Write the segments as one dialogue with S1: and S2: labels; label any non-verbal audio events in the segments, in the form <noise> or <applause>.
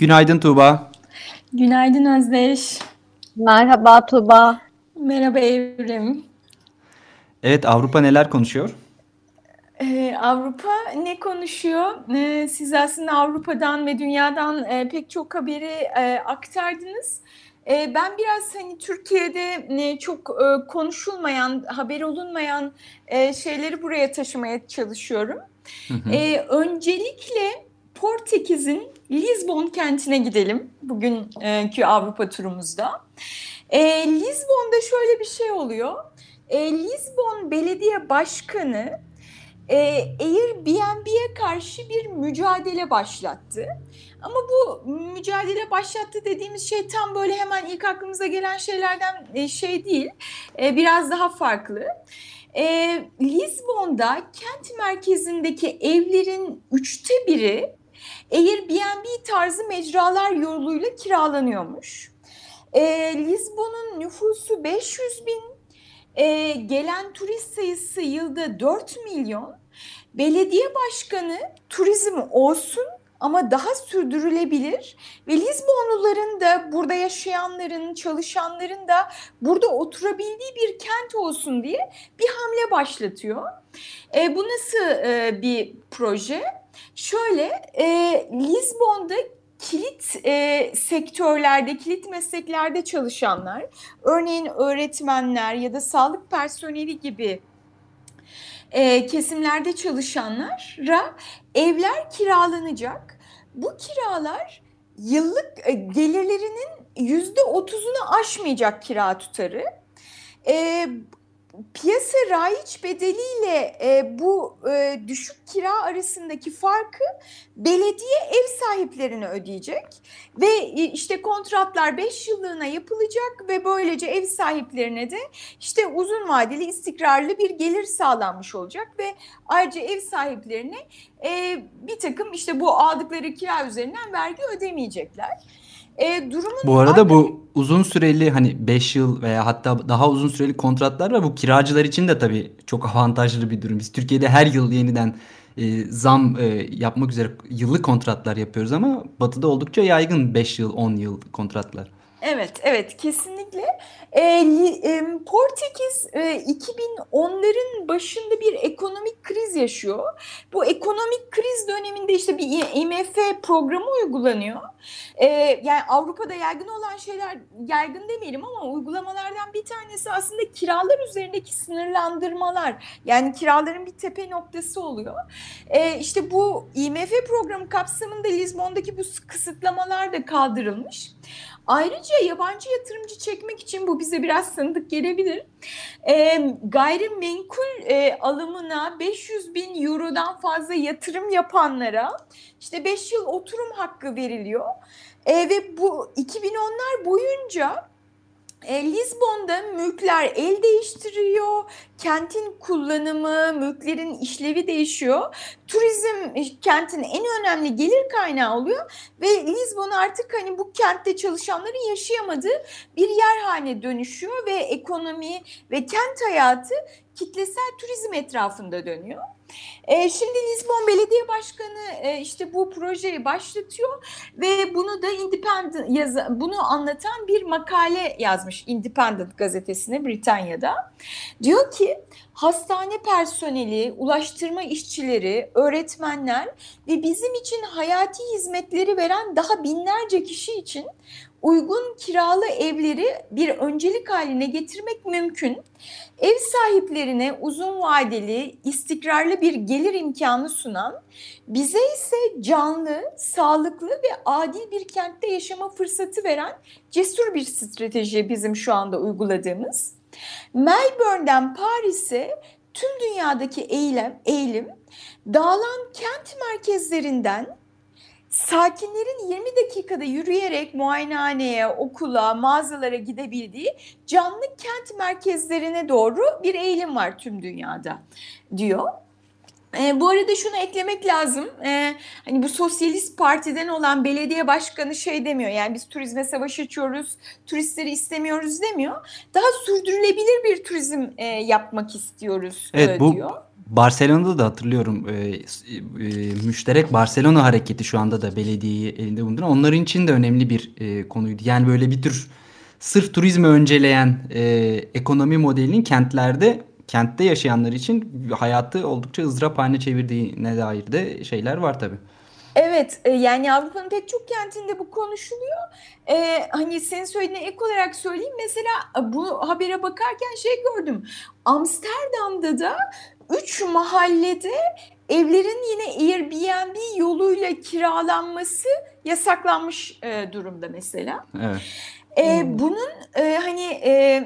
S1: Günaydın Tuğba.
S2: Günaydın Özdeş.
S3: Merhaba Tuğba.
S2: Merhaba Evrim.
S1: Evet Avrupa neler konuşuyor?
S2: Ee, Avrupa ne konuşuyor? Ee, siz aslında Avrupa'dan ve dünyadan e, pek çok haberi e, aktardınız. E, ben biraz hani Türkiye'de e, çok e, konuşulmayan, haber olunmayan e, şeyleri buraya taşımaya çalışıyorum. Hı hı. E, öncelikle Portekiz'in Lisbon kentine gidelim bugünkü Avrupa turumuzda. E, Lisbon'da şöyle bir şey oluyor. E, Lisbon Belediye Başkanı e, Airbnb'ye karşı bir mücadele başlattı. Ama bu mücadele başlattı dediğimiz şey tam böyle hemen ilk aklımıza gelen şeylerden e, şey değil. E, biraz daha farklı. E, Lisbon'da kent merkezindeki evlerin üçte biri Airbnb tarzı mecralar yoluyla kiralanıyormuş. E, Lisbon'un nüfusu 500 bin, e, gelen turist sayısı yılda 4 milyon. Belediye başkanı turizm olsun ama daha sürdürülebilir ve Lizbonluların da burada yaşayanların, çalışanların da burada oturabildiği bir kent olsun diye bir hamle başlatıyor. E, bu nasıl e, bir proje? Şöyle, e, Lizbon'da kilit e, sektörlerde, kilit mesleklerde çalışanlar, örneğin öğretmenler ya da sağlık personeli gibi e, kesimlerde çalışanlara evler kiralanacak. Bu kiralar yıllık e, gelirlerinin yüzde otuzunu aşmayacak kira tutarı. E, piyasa raiç bedeliyle e, bu e, düşük kira arasındaki farkı belediye ev sahiplerine ödeyecek ve e, işte kontratlar 5 yıllığına yapılacak ve böylece ev sahiplerine de işte uzun vadeli istikrarlı bir gelir sağlanmış olacak ve ayrıca ev sahiplerine e, bir takım işte bu aldıkları kira üzerinden vergi ödemeyecekler.
S1: E, durumun bu arada bu uzun süreli hani 5 yıl veya hatta daha uzun süreli kontratlar var. Bu kiracılar için de tabii çok avantajlı bir durum. Biz Türkiye'de her yıl yeniden e, zam e, yapmak üzere yıllık kontratlar yapıyoruz ama Batı'da oldukça yaygın 5 yıl 10 yıl kontratlar.
S2: Evet, evet kesinlikle. E, e, Portekiz e, 2010'ların başında bir ekonomik kriz yaşıyor. Bu ekonomik kriz döneminde işte bir IMF programı uygulanıyor. E, yani Avrupa'da yaygın olan şeyler, yaygın demeyelim ama uygulamalardan bir tanesi aslında kiralar üzerindeki sınırlandırmalar. Yani kiraların bir tepe noktası oluyor. E, işte bu IMF programı kapsamında Lizbon'daki bu kısıtlamalar da kaldırılmış. Ayrıca yabancı yatırımcı çekmek için bu bize biraz sanıdık gelebilir. E, gayrimenkul e, alımına 500 bin eurodan fazla yatırım yapanlara işte 5 yıl oturum hakkı veriliyor. E, ve bu 2010'lar boyunca e, Lizbon'da mülkler el değiştiriyor, kentin kullanımı, mülklerin işlevi değişiyor. Turizm kentin en önemli gelir kaynağı oluyor ve Lizbon artık hani bu kentte çalışanların yaşayamadığı bir yer haline dönüşüyor ve ekonomi ve kent hayatı kitlesel turizm etrafında dönüyor. E, şimdi Lisbon Belediye Başkanı e, işte bu projeyi başlatıyor ve bunu da Independent yazı, bunu anlatan bir makale yazmış Independent gazetesine Britanya'da. Diyor ki hastane personeli, ulaştırma işçileri, öğretmenler ve bizim için hayati hizmetleri veren daha binlerce kişi için uygun kiralı evleri bir öncelik haline getirmek mümkün. Ev sahiplerine uzun vadeli, istikrarlı bir gelir imkanı sunan, bize ise canlı, sağlıklı ve adil bir kentte yaşama fırsatı veren cesur bir strateji bizim şu anda uyguladığımız. Melbourne'den Paris'e tüm dünyadaki eylem, eğilim dağılan kent merkezlerinden sakinlerin 20 dakikada yürüyerek muayenehaneye, okula, mağazalara gidebildiği canlı kent merkezlerine doğru bir eğilim var tüm dünyada diyor. E, bu arada şunu eklemek lazım. E, hani bu sosyalist partiden olan belediye başkanı şey demiyor. Yani biz turizme savaş açıyoruz, turistleri istemiyoruz demiyor. Daha sürdürülebilir bir turizm e, yapmak istiyoruz
S1: evet,
S2: e,
S1: bu...
S2: diyor.
S1: Barcelona'da da hatırlıyorum e, e, müşterek Barcelona hareketi şu anda da belediyeyi elinde bulunduran onların için de önemli bir e, konuydu. Yani böyle bir tür sırf turizmi önceleyen e, ekonomi modelinin kentlerde kentte yaşayanlar için hayatı oldukça ızdırap haline çevirdiğine dair de şeyler var tabii.
S2: Evet yani Avrupa'nın pek çok kentinde bu konuşuluyor. Ee, hani senin söylediğine ek olarak söyleyeyim. Mesela bu habere bakarken şey gördüm. Amsterdam'da da üç mahallede evlerin yine Airbnb yoluyla kiralanması yasaklanmış e, durumda mesela.
S1: Evet.
S2: E, hmm. Bunun e, hani e,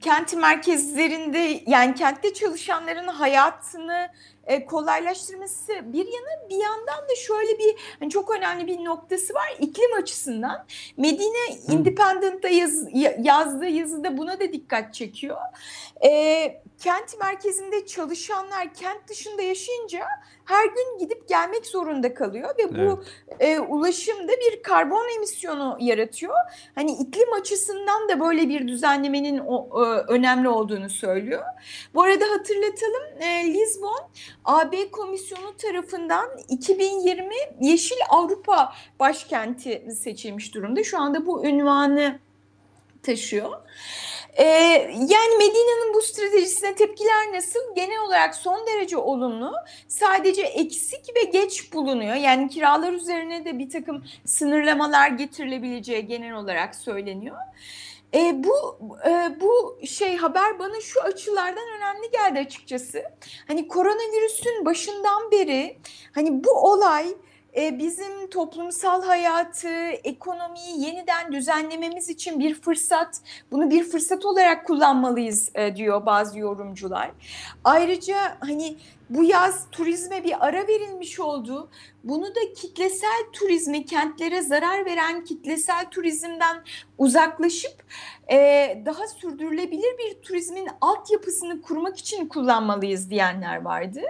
S2: kent merkezlerinde yani kentte çalışanların hayatını e, kolaylaştırması bir yana bir yandan da şöyle bir hani çok önemli bir noktası var iklim açısından. Medine Independent'ta yaz, yazdığı yazıda buna da dikkat çekiyor. E, kent merkezinde çalışanlar kent dışında yaşayınca her gün gidip gelmek zorunda kalıyor ve bu evet. e, ulaşımda bir karbon emisyonu yaratıyor. Hani iklim açısından da böyle bir düzenlemenin o, e, önemli olduğunu söylüyor. Bu arada hatırlatalım e, Lisbon AB Komisyonu tarafından 2020 Yeşil Avrupa başkenti seçilmiş durumda. Şu anda bu ünvanı taşıyor. Ee, yani Medina'nın bu stratejisine tepkiler nasıl? Genel olarak son derece olumlu. Sadece eksik ve geç bulunuyor. Yani kiralar üzerine de bir takım sınırlamalar getirilebileceği genel olarak söyleniyor. E, bu e, bu şey haber bana şu açılardan önemli geldi açıkçası. Hani koronavirüsün başından beri hani bu olay bizim toplumsal hayatı, ekonomiyi yeniden düzenlememiz için bir fırsat, bunu bir fırsat olarak kullanmalıyız e, diyor bazı yorumcular. Ayrıca hani bu yaz turizme bir ara verilmiş oldu. Bunu da kitlesel turizmi, kentlere zarar veren kitlesel turizmden uzaklaşıp e, daha sürdürülebilir bir turizmin altyapısını kurmak için kullanmalıyız diyenler vardı.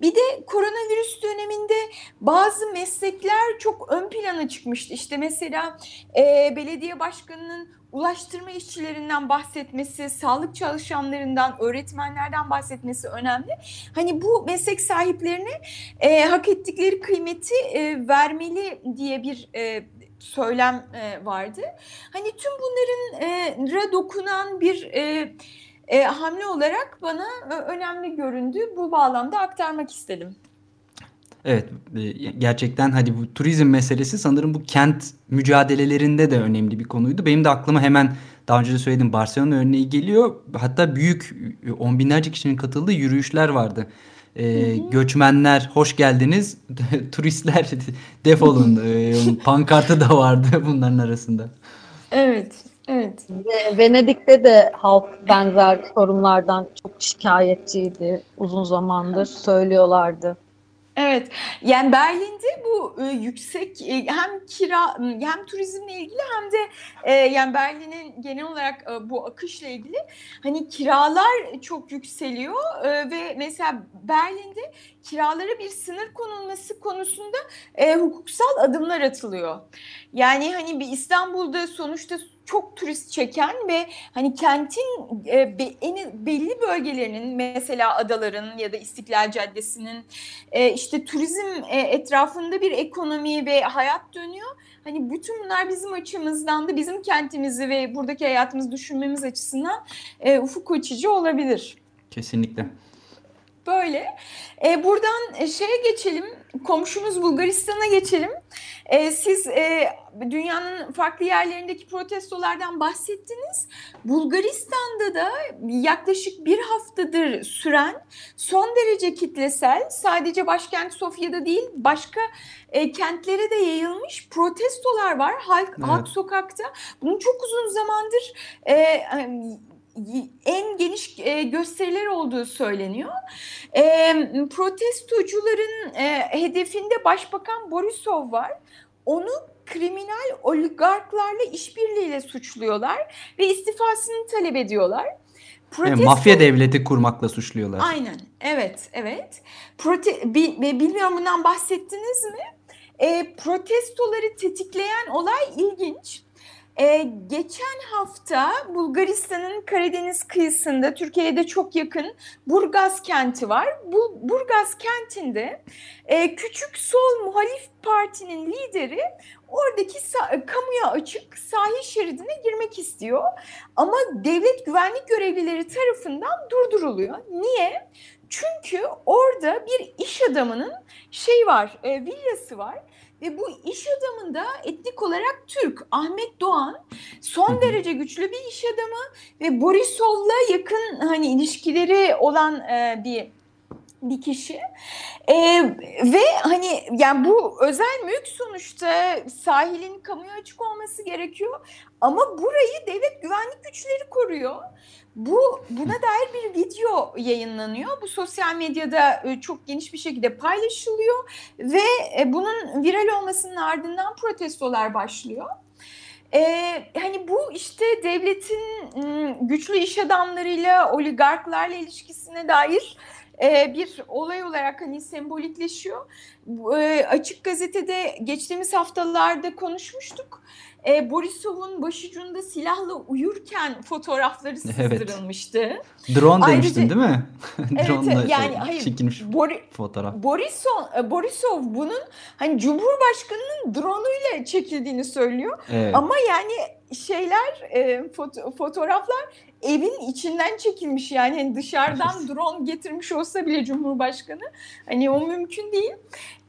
S2: Bir de koronavirüs döneminde bazı meslekler çok ön plana çıkmıştı. İşte mesela e, belediye başkanının ulaştırma işçilerinden bahsetmesi, sağlık çalışanlarından, öğretmenlerden bahsetmesi önemli. Hani bu meslek sahiplerine e, hak ettikleri kıymeti e, vermeli diye bir e, söylem e, vardı. Hani tüm bunların e, dokunan bir e, e, hamle olarak bana e, önemli göründü. Bu bağlamda aktarmak istedim.
S1: Evet e, gerçekten hadi bu turizm meselesi sanırım bu kent mücadelelerinde de önemli bir konuydu. Benim de aklıma hemen daha önce de söyledim Barcelona örneği geliyor. Hatta büyük on binlerce kişinin katıldığı yürüyüşler vardı. Ee, göçmenler hoş geldiniz, <laughs> turistler <laughs> defolun. ee, <laughs> pankartı da vardı bunların arasında.
S2: Evet, evet.
S3: Venedik'te de halk benzer sorunlardan çok şikayetçiydi. Uzun zamandır söylüyorlardı.
S2: Evet, yani Berlin'de bu e, yüksek e, hem kira hem turizmle ilgili hem de e, yani Berlin'in genel olarak e, bu akışla ilgili hani kiralar çok yükseliyor e, ve mesela Berlin'de kiralara bir sınır konulması konusunda e, hukuksal adımlar atılıyor. Yani hani bir İstanbul'da sonuçta çok turist çeken ve hani kentin e, be, en, belli bölgelerinin mesela adaların ya da İstiklal Caddesi'nin e, işte turizm e, etrafında bir ekonomi ve hayat dönüyor. Hani bütün bunlar bizim açımızdan da bizim kentimizi ve buradaki hayatımızı düşünmemiz açısından e, ufuk açıcı olabilir.
S1: Kesinlikle.
S2: Böyle. E, buradan şeye geçelim. Komşumuz Bulgaristan'a geçelim. E, siz e, dünyanın farklı yerlerindeki protestolardan bahsettiniz. Bulgaristan'da da yaklaşık bir haftadır süren son derece kitlesel sadece başkent Sofya'da değil başka e, kentlere de yayılmış protestolar var halk, evet. halk sokakta. Bunu çok uzun zamandır e, en geniş e, gösteriler olduğu söyleniyor. E, protestocuların e, hedefinde Başbakan Borisov var. Onu kriminal oligarklarla işbirliğiyle suçluyorlar ve istifasını talep ediyorlar.
S1: Protesto... Yani mafya devleti kurmakla suçluyorlar.
S2: Aynen. Evet, evet. Prote... Bilmiyorum bundan bahsettiniz mi? E, protestoları tetikleyen olay ilginç. Ee, geçen hafta Bulgaristan'ın Karadeniz kıyısında Türkiye'ye de çok yakın Burgaz kenti var. Bu Burgaz kentinde e, küçük sol muhalif partinin lideri oradaki kamuya açık sahil şeridine girmek istiyor. Ama devlet güvenlik görevlileri tarafından durduruluyor. Niye? Çünkü orada bir iş adamının şey var, e, villası var ve bu iş adamında etnik olarak Türk. Ahmet Doğan son derece güçlü bir iş adamı ve Borisov'la yakın hani ilişkileri olan e, bir bir kişi ee, ve hani yani bu özel mülk sonuçta sahilin kamuya açık olması gerekiyor ama burayı devlet güvenlik güçleri koruyor. Bu buna dair bir video yayınlanıyor. Bu sosyal medyada e, çok geniş bir şekilde paylaşılıyor ve e, bunun viral olmasının ardından protestolar başlıyor. Ee, hani bu işte devletin güçlü iş adamlarıyla, oligarklarla ilişkisine dair e, bir olay olarak hani sembolikleşiyor. E, açık gazetede geçtiğimiz haftalarda konuşmuştuk. E, Borisov'un başucunda silahla uyurken fotoğrafları sızdırılmıştı.
S1: Evet. Drone Ayrıca, demiştin değil mi? <laughs>
S2: Drone evet, yani şey, hayır.
S1: Çekilmiş Bori, fotoğraf.
S2: Borisov, e, Borisov bunun hani Cumhurbaşkanı'nın drone'uyla çekildiğini söylüyor. Evet. Ama yani şeyler e, foto, fotoğraflar evin içinden çekilmiş yani hani dışarıdan drone getirmiş olsa bile Cumhurbaşkanı hani o mümkün değil.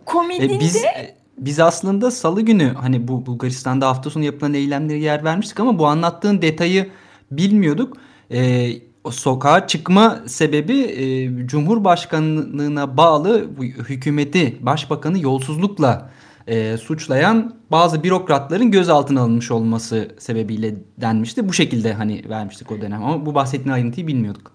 S2: Komedinde e biz, e,
S1: biz aslında salı günü hani bu Bulgaristan'da hafta sonu yapılan eylemlere yer vermiştik ama bu anlattığın detayı bilmiyorduk. E, o sokağa çıkma sebebi e, Cumhurbaşkanlığına bağlı hükümeti, başbakanı yolsuzlukla e, suçlayan bazı bürokratların gözaltına alınmış olması sebebiyle denmişti. Bu şekilde hani vermiştik o dönem ama bu bahsettiğin ayrıntıyı bilmiyorduk.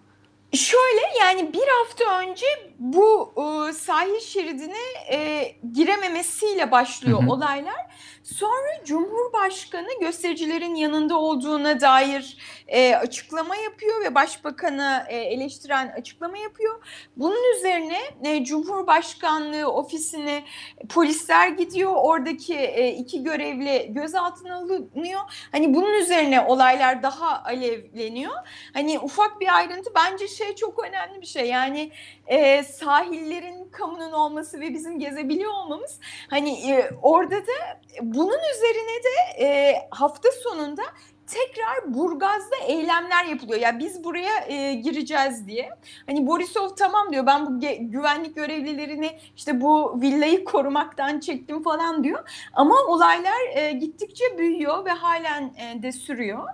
S2: Şöyle yani bir hafta önce bu e, sahil şeridine e, girememesiyle başlıyor hı hı. olaylar. Sonra Cumhurbaşkanı göstericilerin yanında olduğuna dair e, açıklama yapıyor ve Başbakanı e, eleştiren açıklama yapıyor. Bunun üzerine e, Cumhurbaşkanlığı ofisine polisler gidiyor. Oradaki e, iki görevli gözaltına alınıyor. Hani bunun üzerine olaylar daha alevleniyor. Hani ufak bir ayrıntı bence şey çok önemli bir şey. Yani e, sahillerin kamunun olması ve bizim gezebiliyor olmamız hani e, orada da bunun üzerine de e, hafta sonunda tekrar Burgaz'da eylemler yapılıyor. Ya yani biz buraya e, gireceğiz diye. Hani Borisov tamam diyor ben bu güvenlik görevlilerini işte bu villayı korumaktan çektim falan diyor. Ama olaylar e, gittikçe büyüyor ve halen e, de sürüyor.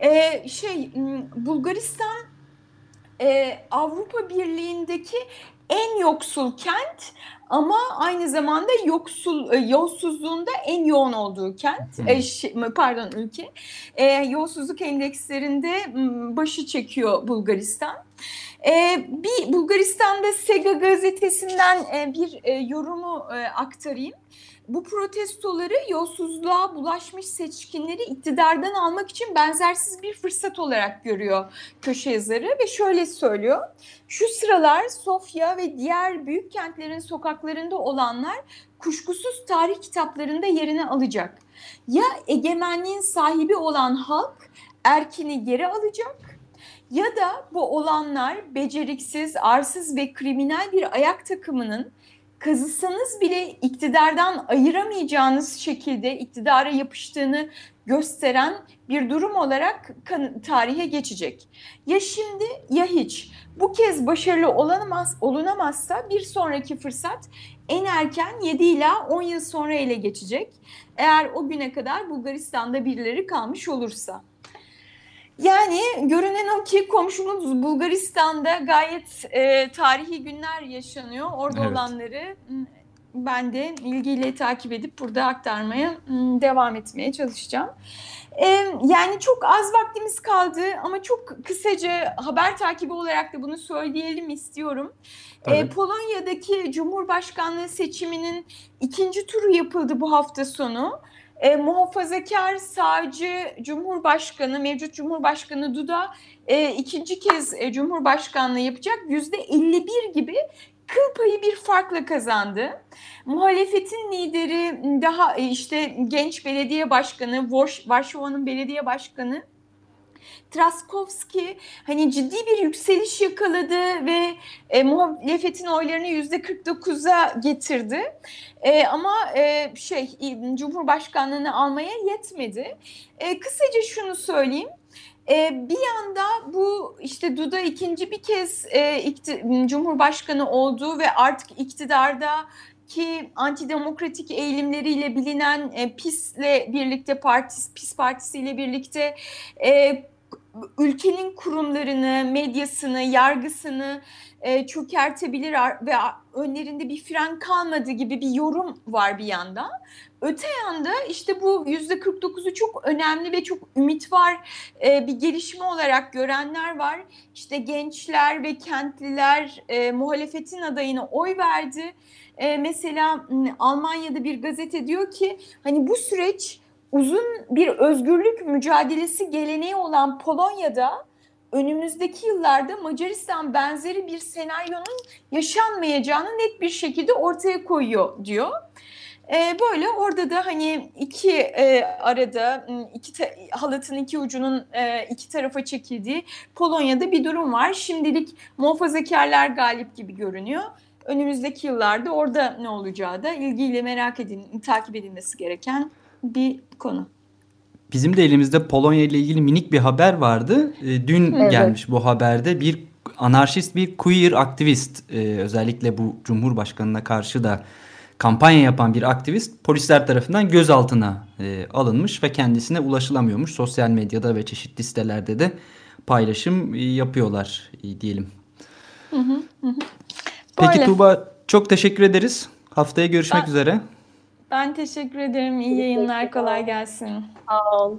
S2: E, şey Bulgaristan e, Avrupa Birliği'ndeki en yoksul kent ama aynı zamanda yoksul e, yolsuzluğunda en yoğun olduğu kent. E, şey, pardon ülke. E, yolsuzluk endekslerinde başı çekiyor Bulgaristan. E, bir Bulgaristan'da Sega gazetesinden e, bir e, yorumu e, aktarayım bu protestoları yolsuzluğa bulaşmış seçkinleri iktidardan almak için benzersiz bir fırsat olarak görüyor köşe yazarı ve şöyle söylüyor. Şu sıralar Sofya ve diğer büyük kentlerin sokaklarında olanlar kuşkusuz tarih kitaplarında yerini alacak. Ya egemenliğin sahibi olan halk erkini geri alacak ya da bu olanlar beceriksiz, arsız ve kriminal bir ayak takımının kazısanız bile iktidardan ayıramayacağınız şekilde iktidara yapıştığını gösteren bir durum olarak tarihe geçecek. Ya şimdi ya hiç. Bu kez başarılı olamaz, olunamazsa bir sonraki fırsat en erken 7 ila 10 yıl sonra ele geçecek. Eğer o güne kadar Bulgaristan'da birileri kalmış olursa. Yani görünen o ki komşumuz Bulgaristan'da gayet e, tarihi günler yaşanıyor. Orada evet. olanları ben de ilgiyle takip edip burada aktarmaya devam etmeye çalışacağım. Yani çok az vaktimiz kaldı ama çok kısaca haber takibi olarak da bunu söyleyelim istiyorum. Tabii. Polonya'daki Cumhurbaşkanlığı seçiminin ikinci turu yapıldı bu hafta sonu. E, muhafazakar sağcı Cumhurbaşkanı, mevcut Cumhurbaşkanı Duda e, ikinci kez e, Cumhurbaşkanlığı yapacak. Yüzde 51 gibi kıl payı bir farkla kazandı. Muhalefetin lideri daha e, işte genç belediye başkanı, Varşova'nın belediye başkanı Traskowski hani ciddi bir yükseliş yakaladı ve e, muhalefetin oylarını yüzde 49'a getirdi. E, ama e, şey Cumhurbaşkanlığını almaya yetmedi. E, kısaca şunu söyleyeyim. E, bir yanda bu işte Duda ikinci bir kez e, ikti, Cumhurbaşkanı oldu ve artık iktidarda ki antidemokratik eğilimleriyle bilinen e, PIS'le birlikte partisi, PIS partisiyle birlikte e, ülkenin kurumlarını, medyasını, yargısını e, çökertebilir ve önlerinde bir fren kalmadı gibi bir yorum var bir yanda. Öte yanda işte bu yüzde 49'u çok önemli ve çok ümit var e, bir gelişme olarak görenler var. İşte gençler ve kentliler e, muhalefetin adayına oy verdi. E, mesela Almanya'da bir gazete diyor ki hani bu süreç uzun bir özgürlük mücadelesi geleneği olan Polonya'da önümüzdeki yıllarda Macaristan benzeri bir senaryonun yaşanmayacağını net bir şekilde ortaya koyuyor diyor. Ee, böyle orada da hani iki e, arada iki ta, halatın iki ucunun e, iki tarafa çekildiği Polonya'da bir durum var. Şimdilik muhafazakarlar galip gibi görünüyor. Önümüzdeki yıllarda orada ne olacağı da ilgiyle merak edin, takip edilmesi gereken bir konu.
S1: Bizim de elimizde Polonya ile ilgili minik bir haber vardı. E, dün evet. gelmiş bu haberde bir anarşist bir queer aktivist e, özellikle bu Cumhurbaşkanı'na karşı da kampanya yapan bir aktivist polisler tarafından gözaltına e, alınmış ve kendisine ulaşılamıyormuş. Sosyal medyada ve çeşitli sitelerde de paylaşım e, yapıyorlar e, diyelim. Hı hı hı. Peki Tuğba çok teşekkür ederiz. Haftaya görüşmek ben, üzere.
S2: Ben teşekkür ederim. İyi yayınlar. Kolay gelsin.
S3: Sağ ol.